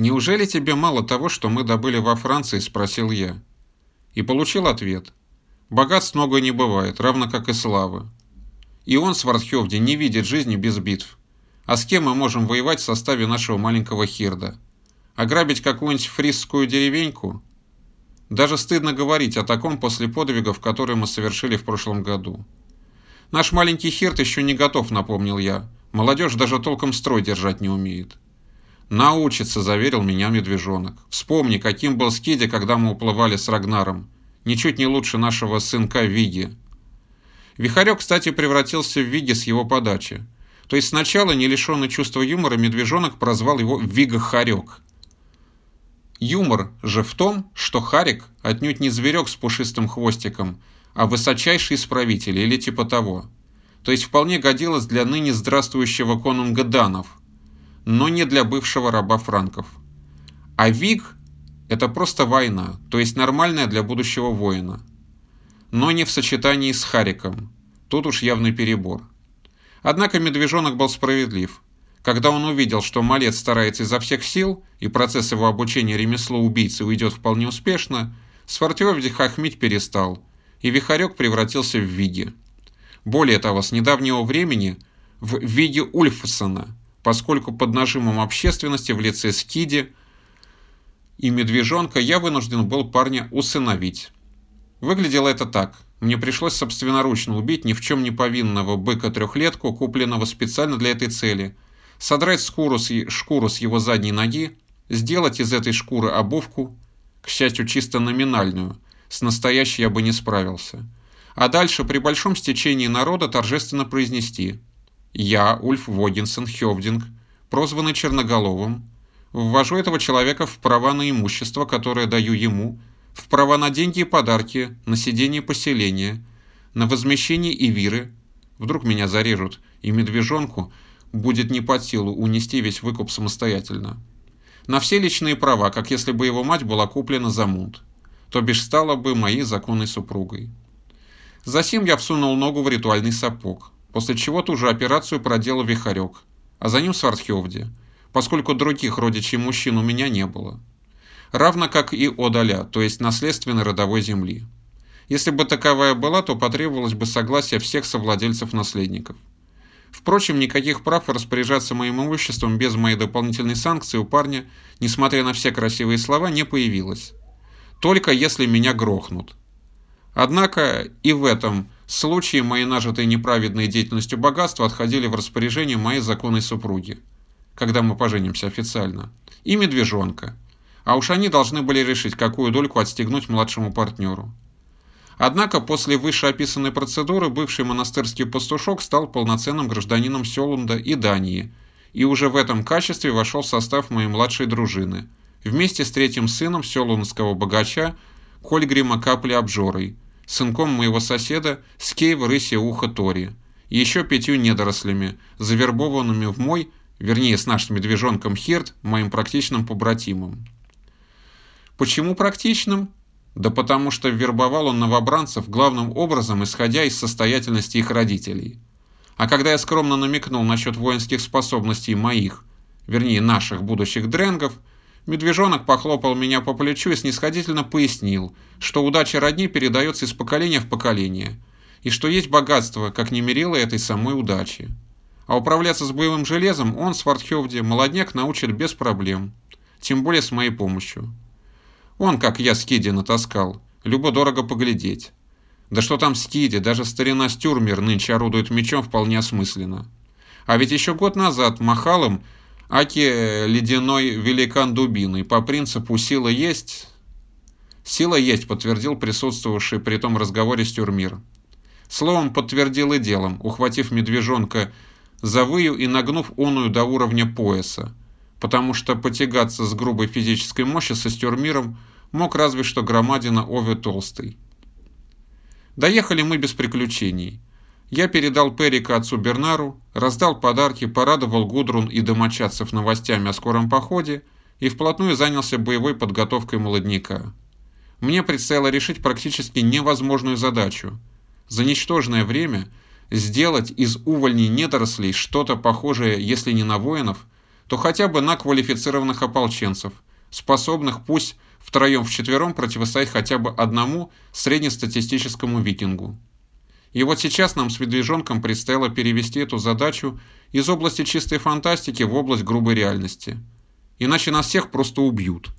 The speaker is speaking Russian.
«Неужели тебе мало того, что мы добыли во Франции?» – спросил я. И получил ответ. «Богатств много не бывает, равно как и славы. И он, Свардхевди, не видит жизни без битв. А с кем мы можем воевать в составе нашего маленького Хирда? Ограбить какую-нибудь фрисскую деревеньку? Даже стыдно говорить о таком после подвигов, которые мы совершили в прошлом году. Наш маленький Хирд еще не готов, напомнил я. Молодежь даже толком строй держать не умеет. «Научится», — заверил меня медвежонок. «Вспомни, каким был Скиди, когда мы уплывали с Рагнаром. Ничуть не лучше нашего сынка Виги». Вихарек, кстати, превратился в Виги с его подачи. То есть сначала, не лишенный чувства юмора, медвежонок прозвал его Вига-Харек. Юмор же в том, что Харик отнюдь не зверек с пушистым хвостиком, а высочайший исправитель или типа того. То есть вполне годилось для ныне здравствующего конунга Данов, но не для бывшего раба франков. А Виг – это просто война, то есть нормальная для будущего воина. Но не в сочетании с Хариком. Тут уж явный перебор. Однако медвежонок был справедлив. Когда он увидел, что малец старается изо всех сил, и процесс его обучения ремеслу убийцы уйдет вполне успешно, Свартёвди хохмить перестал, и Вихарек превратился в Виги. Более того, с недавнего времени в Виги Ульфсона, поскольку под нажимом общественности в лице Скиди и Медвежонка я вынужден был парня усыновить. Выглядело это так – мне пришлось собственноручно убить ни в чем не повинного быка-трехлетку, купленного специально для этой цели, содрать шкуру с, шкуру с его задней ноги, сделать из этой шкуры обувку, к счастью, чисто номинальную, с настоящей я бы не справился. А дальше при большом стечении народа торжественно произнести «Я, Ульф Вогинсон Хевдинг, прозванный Черноголовым, ввожу этого человека в права на имущество, которое даю ему, в права на деньги и подарки, на сидение поселения, на возмещение и виры. Вдруг меня зарежут, и медвежонку будет не под силу унести весь выкуп самостоятельно. На все личные права, как если бы его мать была куплена за мунт, то бишь стала бы моей законной супругой. Засим я всунул ногу в ритуальный сапог, после чего ту же операцию проделал Вихарек, а за ним Свардхевди, поскольку других родичей мужчин у меня не было равно как и одаля, то есть наследственной родовой земли. Если бы таковая была, то потребовалось бы согласие всех совладельцев-наследников. Впрочем, никаких прав распоряжаться моим имуществом без моей дополнительной санкции у парня, несмотря на все красивые слова, не появилось. Только если меня грохнут. Однако и в этом случае мои нажитые неправедной деятельностью богатства отходили в распоряжение моей законной супруги, когда мы поженимся официально, и медвежонка – а уж они должны были решить, какую дольку отстегнуть младшему партнеру. Однако после вышеописанной процедуры бывший монастырский пастушок стал полноценным гражданином Селунда и Дании, и уже в этом качестве вошел в состав моей младшей дружины, вместе с третьим сыном селундского богача Кольгрима Капли Обжорой, сынком моего соседа Скейва Рыси Уха Тори, и еще пятью недорослями, завербованными в мой, вернее с нашим медвежонком Хирт, моим практичным побратимом. Почему практичным? Да потому что вербовал он новобранцев главным образом, исходя из состоятельности их родителей. А когда я скромно намекнул насчет воинских способностей моих, вернее наших будущих дренгов, медвежонок похлопал меня по плечу и снисходительно пояснил, что удача родни передается из поколения в поколение, и что есть богатство, как не мерило этой самой удачи. А управляться с боевым железом он, Свардхевди, молодняк научит без проблем, тем более с моей помощью. Он, как я, скиди натаскал. Любо-дорого поглядеть. Да что там скиди, даже старина Стюрмер нынче орудует мечом вполне осмысленно. А ведь еще год назад махал им Аки ледяной великан дубиной. По принципу «сила есть». «Сила есть», подтвердил присутствовавший при том разговоре Стюрмир. Словом, подтвердил и делом, ухватив медвежонка за выю и нагнув оную до уровня пояса, потому что потягаться с грубой физической мощью со Стюрмиром – мог разве что громадина Ове Толстый. Доехали мы без приключений. Я передал Перика отцу Бернару, раздал подарки, порадовал Гудрун и домочадцев новостями о скором походе и вплотную занялся боевой подготовкой молодняка. Мне предстояло решить практически невозможную задачу. За ничтожное время сделать из увольней недорослей что-то похожее, если не на воинов, то хотя бы на квалифицированных ополченцев, способных пусть втроем-вчетвером противостоять хотя бы одному среднестатистическому викингу. И вот сейчас нам с Медвежонком предстояло перевести эту задачу из области чистой фантастики в область грубой реальности. Иначе нас всех просто убьют.